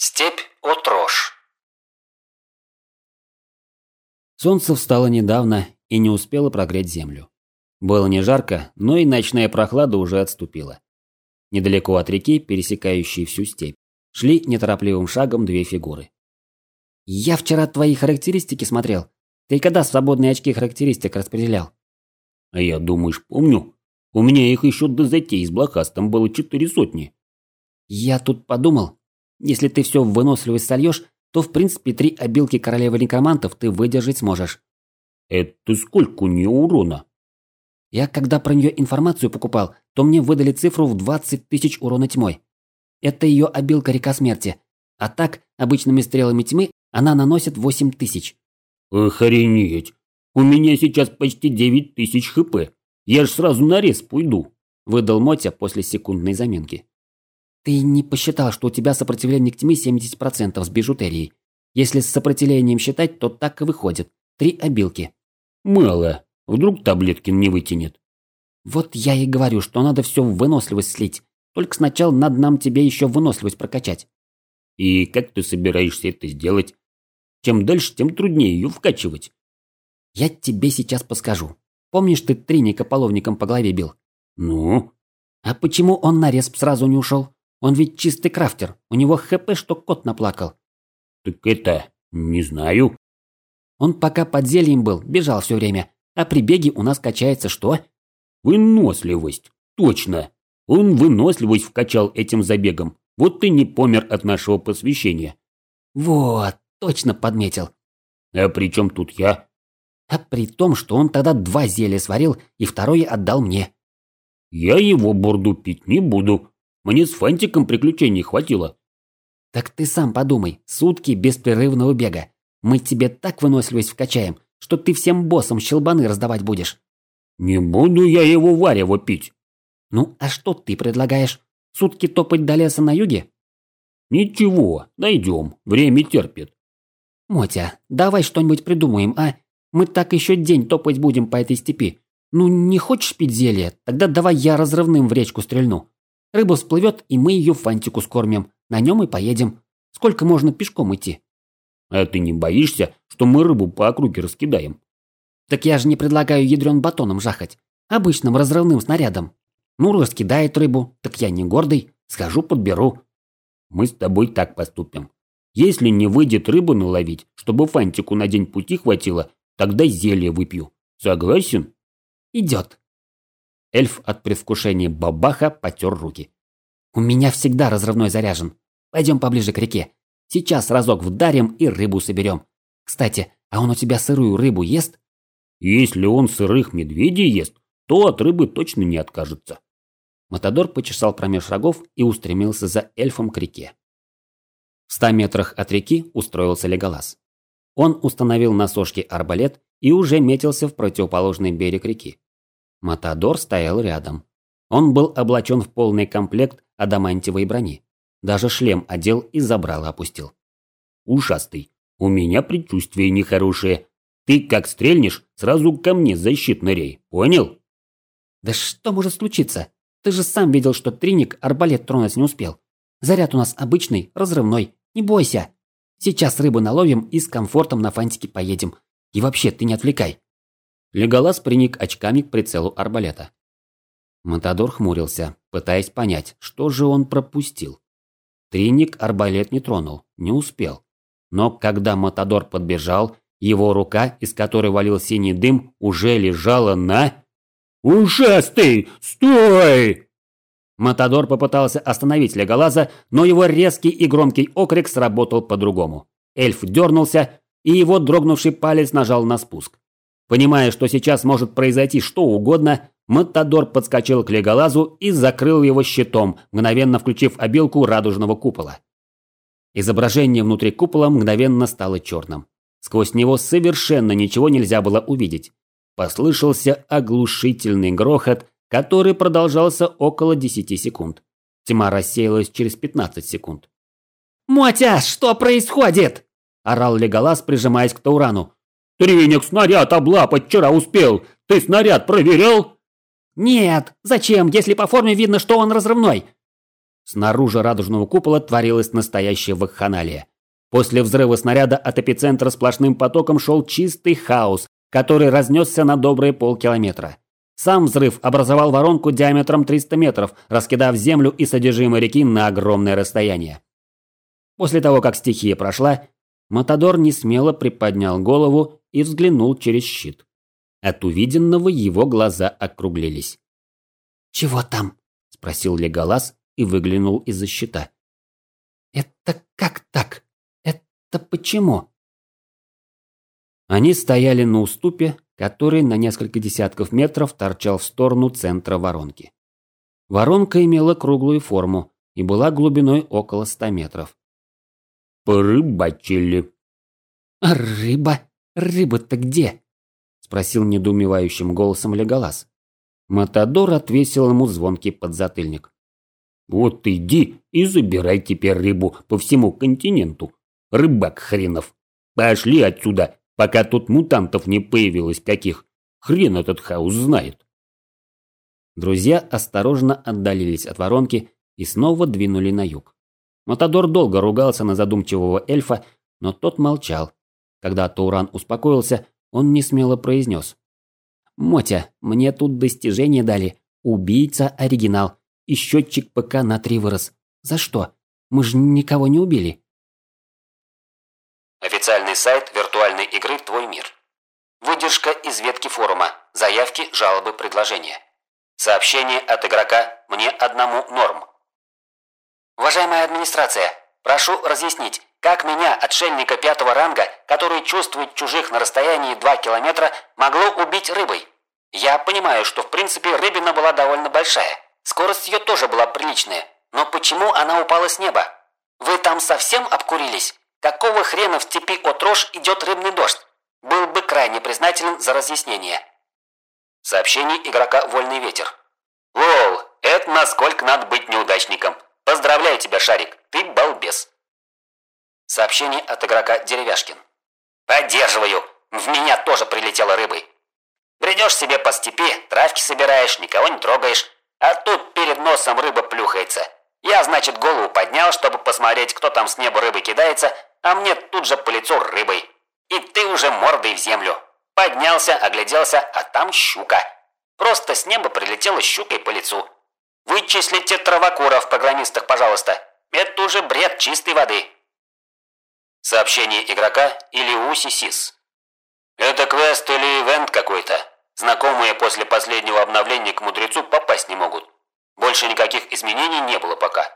Степь Отрош. Солнце встало недавно и не успело прогреть землю. Было не жарко, но и ночная прохлада уже отступила. Недалеко от реки, пересекающей всю степь, шли неторопливым шагом две фигуры. «Я вчера твои характеристики смотрел. Ты когда свободные очки характеристик распределял?» «А я, думаешь, помню? У меня их еще до затеи с блохастом было четыре сотни». «Я тут подумал, если ты все в выносливость сольешь, то в принципе три обилки королевы некромантов ты выдержать сможешь. Это сколько у нее урона? Я когда про нее информацию покупал, то мне выдали цифру в 20 тысяч урона тьмой. Это ее обилка река смерти. А так, обычными стрелами тьмы она наносит 8 тысяч. Охренеть! У меня сейчас почти 9 тысяч хп. Я ж сразу на рез пойду. Выдал Мотя после секундной заминки. Ты не посчитал, что у тебя сопротивление к тьме 70% с бижутерией. Если с сопротивлением считать, то так и выходит. Три обилки. Мало. Вдруг Таблеткин не вытянет. Вот я и говорю, что надо все в выносливость слить. Только сначала надо нам тебе еще выносливость прокачать. И как ты собираешься это сделать? Чем дальше, тем труднее ее вкачивать. Я тебе сейчас подскажу. Помнишь, ты триника половником по голове бил? Ну? А почему он на респ сразу не ушел? Он ведь чистый крафтер. У него хп, что кот наплакал. Так это... не знаю. Он пока под зельем был, бежал все время. А при беге у нас качается что? Выносливость. Точно. Он выносливость вкачал этим забегом. Вот ты не помер от нашего посвящения. Вот, точно подметил. А при чем тут я? А при том, что он тогда два зелья сварил и второе отдал мне. Я его бурду пить не буду. Мне с фантиком приключений хватило. Так ты сам подумай, сутки беспрерывного бега. Мы тебе так выносливость вкачаем, что ты всем боссам щелбаны раздавать будешь. Не буду я его варево пить. Ну, а что ты предлагаешь? Сутки топать до леса на юге? Ничего, найдем, время терпит. Мотя, давай что-нибудь придумаем, а? Мы так еще день топать будем по этой степи. Ну, не хочешь пить зелье? Тогда давай я разрывным в речку стрельну. Рыба всплывет, и мы ее фантику скормим. На нем и поедем. Сколько можно пешком идти? А ты не боишься, что мы рыбу по округе раскидаем? Так я же не предлагаю ядрен батоном жахать. Обычным разрывным снарядом. Ну, раскидает рыбу, так я не гордый. Схожу, подберу. Мы с тобой так поступим. Если не выйдет рыбу наловить, чтобы фантику на день пути хватило, тогда зелье выпью. Согласен? Идет. Эльф от предвкушения бабаха потер руки. «У меня всегда разрывной заряжен. Пойдем поближе к реке. Сейчас разок вдарим и рыбу соберем. Кстати, а он у тебя сырую рыбу ест?» «Если он сырых медведей ест, то от рыбы точно не откажется». Матадор почесал промеж рогов и устремился за эльфом к реке. В ста метрах от реки устроился Леголас. Он установил на сошке арбалет и уже метился в противоположный берег реки. Матадор стоял рядом. Он был облачен в полный комплект адамантиевой брони. Даже шлем одел и забрало опустил. «Ушастый, у меня предчувствие нехорошее. Ты как стрельнешь, сразу ко мне защит нырей, понял?» «Да что может случиться? Ты же сам видел, что Триник арбалет тронуть не успел. Заряд у нас обычный, разрывной. Не бойся. Сейчас рыбу наловим и с комфортом на фантике поедем. И вообще, ты не отвлекай. Леголас приник очками к прицелу арбалета. Матадор хмурился, пытаясь понять, что же он пропустил. Триник арбалет не тронул, не успел. Но когда Матадор подбежал, его рука, из которой валил синий дым, уже лежала на... «Ушастый! Стой!» Матадор попытался остановить Леголаза, но его резкий и громкий окрик сработал по-другому. Эльф дернулся, и его дрогнувший палец нажал на спуск. Понимая, что сейчас может произойти что угодно, Матадор подскочил к Леголазу и закрыл его щитом, мгновенно включив обилку радужного купола. Изображение внутри купола мгновенно стало черным. Сквозь него совершенно ничего нельзя было увидеть. Послышался оглушительный грохот, который продолжался около 10 секунд. Тьма рассеялась через 15 секунд. «Мотя, что происходит?» – орал Леголас, прижимаясь к Таурану. Триник снаряд облапать вчера успел. Ты снаряд проверял? Нет. Зачем, если по форме видно, что он разрывной? Снаружи радужного купола творилась настоящая вакханалия. После взрыва снаряда от эпицентра сплошным потоком шел чистый хаос, который разнесся на добрые полкилометра. Сам взрыв образовал воронку диаметром 300 метров, раскидав землю и содержимое реки на огромное расстояние. После того, как стихия прошла, Матадор несмело приподнял голову и взглянул через щит. От увиденного его глаза округлились. «Чего там?» – спросил Леголас и выглянул из-за щита. «Это как так? Это почему?» Они стояли на уступе, который на несколько десятков метров торчал в сторону центра воронки. Воронка имела круглую форму и была глубиной около ста метров. «Порыбачили». «А рыба? Рыба-то где?» – спросил недоумевающим голосом Леголас. Матадор отвесил ему звонкий подзатыльник. «Вот иди и забирай теперь рыбу по всему континенту. Рыбак хренов. Пошли отсюда, пока тут мутантов не появилось каких. Хрен этот хаос знает». Друзья осторожно отдалились от воронки и снова двинули на юг. Матадор долго ругался на задумчивого эльфа, но тот молчал. Когда Тауран успокоился, он несмело произнес. «Мотя, мне тут достижение дали. Убийца-оригинал. И счетчик ПК на три вырос. За что? Мы же никого не убили». Официальный сайт виртуальной игры «Твой мир». Выдержка из ветки форума. Заявки, жалобы, предложения. Сообщение от игрока «Мне одному норм». Уважаемая администрация, прошу разъяснить, как меня, отшельника пятого ранга, который чувствует чужих на расстоянии 2 километра, могло убить рыбой? Я понимаю, что в принципе рыбина была довольно большая. Скорость ее тоже была приличная. Но почему она упала с неба? Вы там совсем обкурились? Какого хрена в степи Отрож идет рыбный дождь? Был бы крайне признателен за разъяснение. Сообщение игрока «Вольный ветер». Лол, это насколько надо быть неудачником. Поздравляю тебя, Шарик, ты балбес. Сообщение от игрока Деревяшкин. Поддерживаю. В меня тоже прилетела рыбой. Бредешь себе по степи, травки собираешь, никого не трогаешь. А тут перед носом рыба плюхается. Я, значит, голову поднял, чтобы посмотреть, кто там с неба рыбы кидается, а мне тут же по лицу рыбой. И ты уже мордой в землю. Поднялся, огляделся, а там щука. Просто с неба прилетела щукой по лицу. Вычислите травокуров, программистах, пожалуйста. Это уже бред чистой воды. Сообщение игрока или Усисис. Это квест или ивент какой-то. Знакомые после последнего обновления к мудрецу попасть не могут. Больше никаких изменений не было пока.